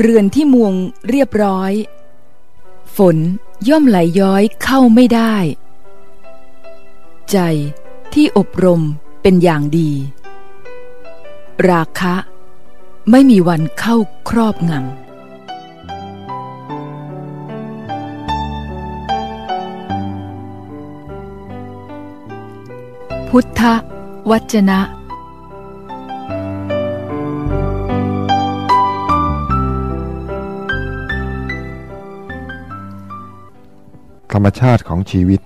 เรือนที่มุงเรียบร้อย ฝน ย่อมไหลย้อยเข้าไม่ได้ ใจที่อบรมเป็นอย่างดี ราคะไม่มีวันเข้าครอบงำพุทธวจนะ ธรรมชาติของชีวิต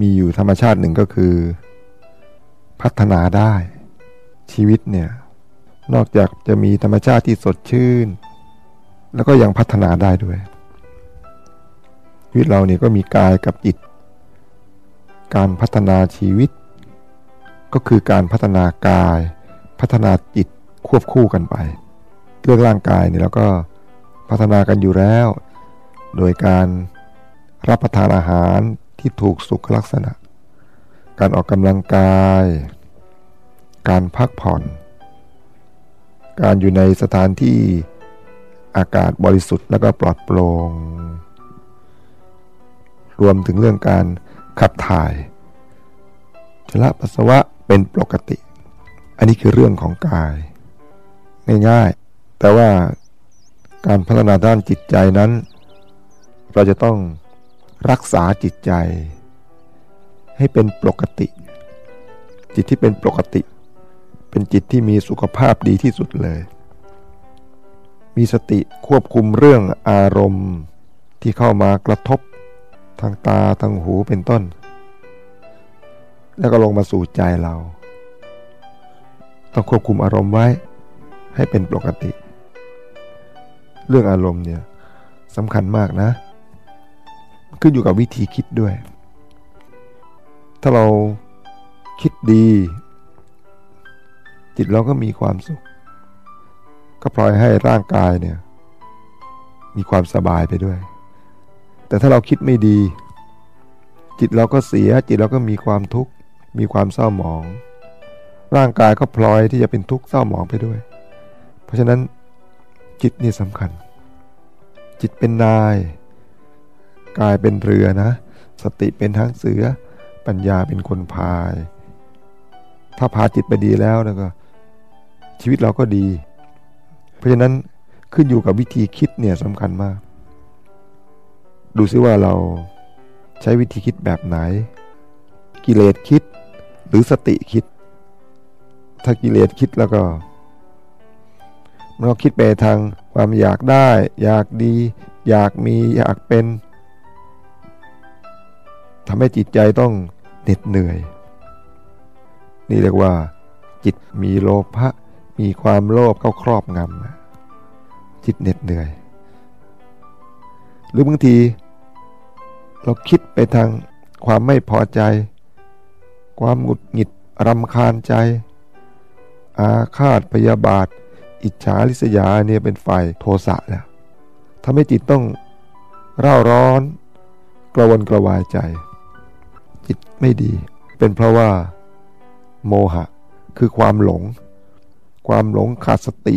มีอยู่ธรรมชาติหนึ่งก็คือ พัฒนาได้ ชีวิตเนี่ยนอกจากจะมีธรรมชาติที่สดชื่น แล้วก็ยังพัฒนาได้ด้วยชีวิตเราเนี่ยก็มีกายกับจิต การพัฒนาชีวิต ก็คือการพัฒนากาย พัฒนาจิตควบคู่กันไปเรื่องร่างกายเนี่ยเราก็พัฒนากันอยู่แล้ว โดยการ รับประทานอาหารที่ถูกสุขลักษณะ การออกกำลังกาย การพักผ่อน การอยู่ในสถานที่อากาศบริสุทธิ์แล้วก็ปลอดโปร่งรวมถึงเรื่องการขับถ่ายชละปัสสาวะเป็นปกติ อันนี้คือเรื่องของกาย ง่ายๆ แต่ว่าการพัฒนาด้านจิตใจนั้น เราจะต้อง รักษาจิตใจ ให้เป็นปกติ จิตที่เป็นปกติ เป็นจิตที่มีสุขภาพดีที่สุดเลย มีสติควบคุมเรื่องอารมณ์ที่เข้ามากระทบทางตาทางหูเป็นต้น แล้วก็ลงมาสู่ใจเรา ต้องควบคุมอารมณ์ไว้ให้เป็นปกติ เรื่องอารมณ์เนี่ยสำคัญมากนะ ขึ้นอยู่กับวิธีคิดด้วย ถ้าเราคิดดี จิตเราก็มีความสุข ก็ปล่อยให้ร่างกายเนี่ย มีความสบายไปด้วย แต่ถ้าเราคิดไม่ดี จิตเราก็เสีย จิตเราก็มีความทุกข์ มีความเศร้าหมอง ร่างกายก็พลอยที่จะเป็นทุกข์เศร้าหมองไปด้วย เพราะฉะนั้นจิตนี่สำคัญ จิตเป็นนาย กายเป็นเรือนะ สติเป็นทั้งเสือ ปัญญาเป็นคนพาย ถ้าพาจิตไปดีแล้วแล้วก็ชีวิตเราก็ดี เพราะฉะนั้นขึ้นอยู่กับวิธีคิดเนี่ยสำคัญมาก ดูซิว่าเราใช้วิธีคิดแบบไหน กิเลสคิดหรือสติคิด ถ้ากิเลสคิดแล้วก็มันก็คิดไปทางความอยากได้ อยากดี อยากมีอยากเป็น ทำให้จิตใจต้องเหน็ดเหนื่อย นี่เรียกว่า จิตมีโลภะมีความโลภเข้าครอบงำจิตเหน็ดเหนื่อย หรือบางที เราคิดไปทางความไม่พอใจ ความหงุดหงิดรำคาญใจ อาฆาตพยาบาท อิจฉาริษยาเนี่ยเป็นฝ่ายโทสะแล้วทำให้จิตต้องเร่าร้อนกระวนกระวายใจ จิตไม่ดี เป็นเพราะว่า โมหะ คือความหลง ความหลงขาดสติ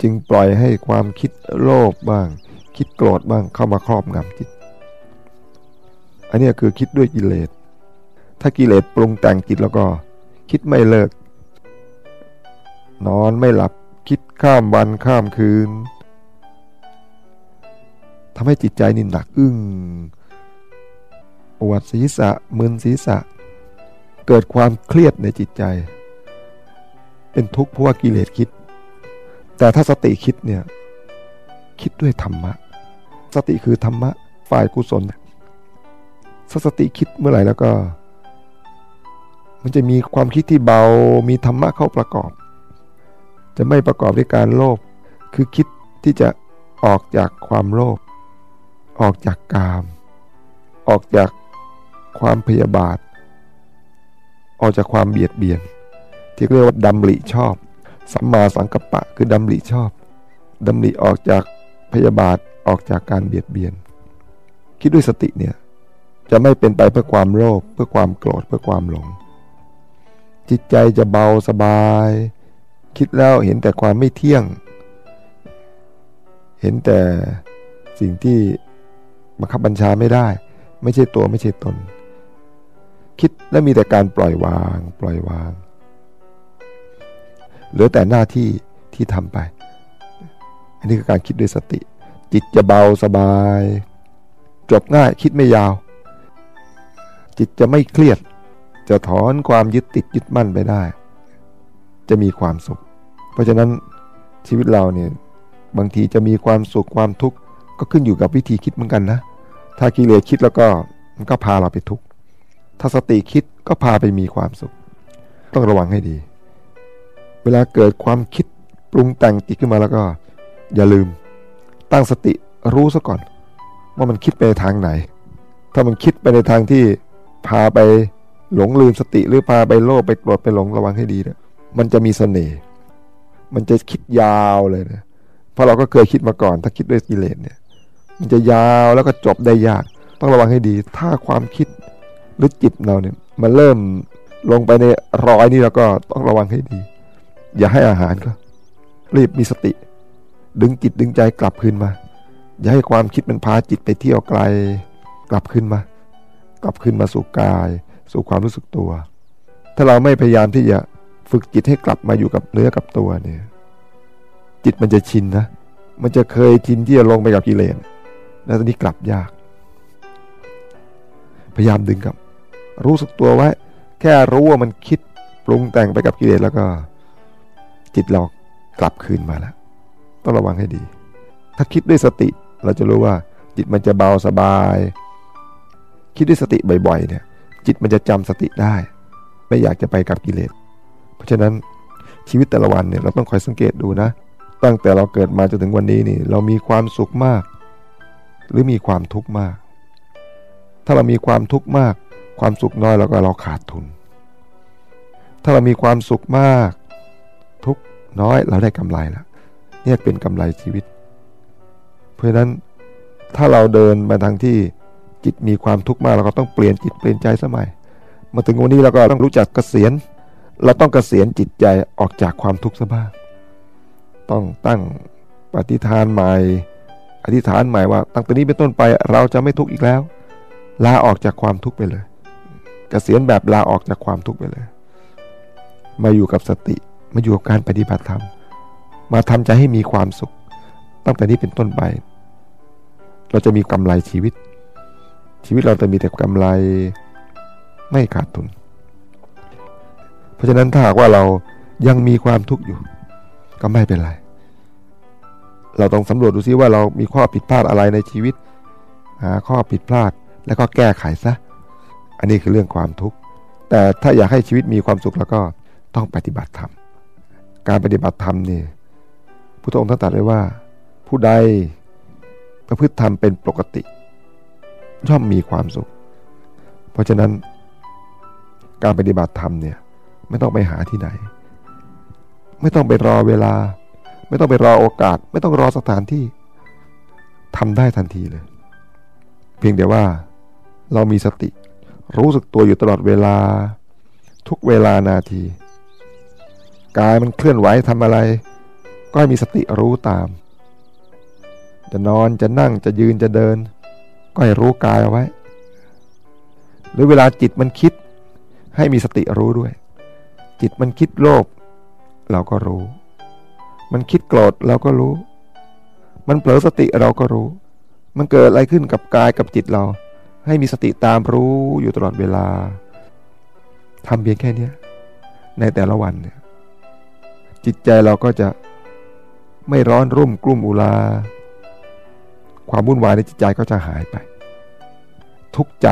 จึงปล่อยให้ความคิดโลภบ้าง คิดโกรธบ้างเข้ามาครอบงำจิต อันนี้คือคิดด้วยกิเลสถ้ากิเลสปรุงแต่งจิตแล้วก็ คิดไม่เลิก นอนไม่หลับคิดข้ามวันข้ามคืนทำให้จิตใจนี่หนักอึ้ง วดศีรษะมึนศีรษะ เกิดความเครียดในจิตใจ เป็นทุกข์เพราะว่ากิเลสคิด แต่ถ้าสติคิดเนี่ย คิดด้วยธรรมะ สติคือธรรมะฝ่ายกุศลสติคิดเมื่อไหร่แล้วก็ มันจะมีความคิดที่เบา มีธรรมะเข้าประกอบ จะไม่ประกอบด้วยการโลภคือคิดที่จะออกจากความโลภออกจากกาม ออกจาก ความพยาบาท ออกจากความเบียดเบียน ที่เรียกว่าดำริชอบ สัมมาสังกัปปะคือดำริชอบดำริออกจากพยาบาทออกจากการเบียดเบียน คิดด้วยสติเนี่ยจะไม่เป็นไปเพื่อความโลภเพื่อความโกรธเพื่อความหลง จิตใจจะเบาสบาย คิดแล้วเห็นแต่ความไม่เที่ยง เห็นแต่สิ่งที่บังคับบัญชาไม่ได้ ไม่ใช่ตัวไม่ใช่ตน คิดและมีแต่การปล่อยวาง ปล่อยวาง เหลือแต่หน้าที่ที่ทำไป อันนี้คือการคิดด้วยสติ จิตจะเบาสบาย จบง่ายคิดไม่ยาว จิตจะไม่เครียด จะถอนความยึดติดยึดมั่นไปได้ จะมีความสุข เพราะฉะนั้นชีวิตเราเนี่ยบางทีจะมีความสุขความทุกข์ก็ขึ้นอยู่กับวิธีคิดเหมือนกันนะ ถ้ากิเลสคิดแล้วก็มันก็พาเราไปทุกข์ ถ้าสติคิดก็พาไปมีความสุข ต้องระวังให้ดี เวลาเกิดความคิดปรุงแต่งจิตขึ้นมาแล้วก็ อย่าลืม ตั้งสติรู้ซะก่อน ว่ามันคิดไปในทางไหน ถ้ามันคิดไปในทางที่พาไปหลงลืมสติหรือพาไปโลภไปโกรธไปหลงระวังให้ดีนะมันจะมีเสน่ห์มันจะคิดยาวเลยนะเพราะเราก็เคยคิดมาก่อน ถ้าคิดด้วยกิเลสเนี่ย มันจะยาวแล้วก็จบได้ยาก ต้องระวังให้ดี ถ้าความคิด หรือจิตเราเนี่ยมันเริ่มลงไปในรอยนี่แล้วก็ต้องระวังให้ดี อย่าให้อาหารก็ รีบมีสติ ดึงจิตดึงใจกลับคืนมา อย่าให้ความคิดมันพาจิตไปเที่ยวไกล กลับคืนมา กลับคืนมาสู่กาย สู่ความรู้สึกตัว ถ้าเราไม่พยายามที่จะฝึกจิตให้กลับมาอยู่กับเนื้อกับตัวเนี่ย จิตมันจะชินนะมันจะเคยชินที่จะลงไปกับกิเลสแล้วตอนนี้กลับยาก พยายามดึงกลับ รู้สึกตัวไว้ แค่รู้ว่ามันคิดปรุงแต่งไปกับกิเลสแล้วก็ จิตเรากลับคืนมาแล้ว ต้องระวังให้ดี ถ้าคิดด้วยสติ เราจะรู้ว่า จิตมันจะเบาสบาย คิดด้วยสติบ่อยๆ เนี่ย จิตมันจะจำสติได้ ไม่อยากจะไปกับกิเลส เพราะฉะนั้นชีวิตแต่ละวันเนี่ยเราต้องคอยสังเกตดูนะ ตั้งแต่เราเกิดมาจนถึงวันนี้นี่ เรามีความสุขมาก หรือมีความทุกข์มาก ถ้าเรามีความทุกข์มาก ความสุขน้อยเราก็เราขาดทุน ถ้าเรามีความสุขมาก ทุกน้อยเราได้กำไรแล้วเนี่ยเป็นกำไรชีวิต เพราะฉะนั้นถ้าเราเดินมาทางที่จิตมีความทุกข์มากเราก็ต้องเปลี่ยนจิตเปลี่ยนใจสมัย มาถึงวันนี้เราก็ต้องรู้จักเกษียณเราต้องเกษียณจิตใจออกจากความทุกข์ซะบ้างต้องตั้งปฏิฐานใหม่อธิษฐานใหม่ว่าตั้งแต่นี้เป็นต้นไปเราจะไม่ทุกข์อีกแล้ว ลาออกจากความทุกข์ไปเลย กเกษียณแบบลาออกจากความทุกข์ไปเลย มาอยู่กับสติ มาอยู่กับการปฏิบัติธรรม มาทำใจให้มีความสุข ตั้งแต่นี้เป็นต้นไป เราจะมีกำไรชีวิต ชีวิตเราจะมีแต่กำไรไม่ขาดทุน เพราะฉะนั้นถ้าหากว่าเรายังมีความทุกข์อยู่ ก็ไม่เป็นไร เราต้องสำรวจดูซิว่าเรามีข้อผิดพลาดอะไรในชีวิต หาข้อผิดพลาดแล้วก็แก้ไขซะ อันนี้คือเรื่องความทุกข์ แต่ถ้าอยากให้ชีวิตมีความสุขแล้วก็ต้องปฏิบัติธรรม การปฏิบัติธรรมนี่พุทธองค์ท่านตรัสไว้ว่า ผู้ใดประพฤติธรรมเป็นปกติ ย่อมมีความสุข เพราะฉะนั้นการปฏิบัติธรรมเนี่ยไม่ต้องไปหาที่ไหน ไม่ต้องไปรอเวลา ไม่ต้องไปรอโอกาส ไม่ต้องรอสถานที่ทำได้ทันทีเลย เพียงแต่ว่าเรามีสติ รู้สึกตัวอยู่ตลอดเวลา ทุกเวลานาที กายมันเคลื่อนไหวทำอะไร ก็ให้มีสติรู้ตาม จะนอนจะนั่งจะยืนจะเดิน ก็ให้รู้กายเอาไว้ หรือเวลาจิตมันคิด ให้มีสติรู้ด้วย จิตมันคิดโลภเราก็รู้ มันคิดโกรธเราก็รู้ มันเผลอสติเราก็รู้ มันเกิดอะไรขึ้นกับกายกับจิตเรา ให้มีสติตามรู้อยู่ตลอดเวลาทำเพียงแค่นี้ในแต่ละวันเนี่ยจิตใจเราก็จะไม่ร้อนรุ่มกลุ่มอุลา ความวุ่นวายในจิตใจก็จะหายไป ทุกใจ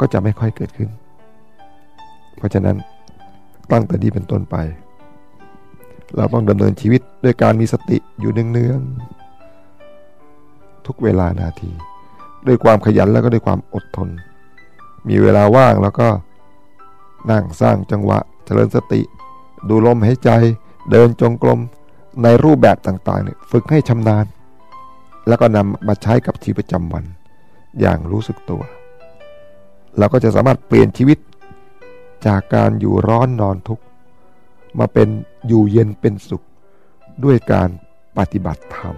ก็จะไม่ค่อยเกิดขึ้น เพราะฉะนั้นตั้งแต่นี้เป็นต้นไป เราต้องดำเนินชีวิตด้วยการมีสติอยู่เนืองๆทุกเวลานาที ด้วยความขยันแล้วก็ด้วยความอดทน มีเวลาว่างแล้วก็นั่งสร้างจังหวะเจริญสติ ดูลมหายใจ เดินจงกรมในรูปแบบต่างๆเนี่ยฝึกให้ชำนาญ แล้วก็นำมาใช้กับชีวิตประจำวัน อย่างรู้สึกตัว เราก็จะสามารถเปลี่ยนชีวิตจากการอยู่ร้อนนอนทุกข์มาเป็นอยู่เย็นเป็นสุข ด้วยการปฏิบัติธรรม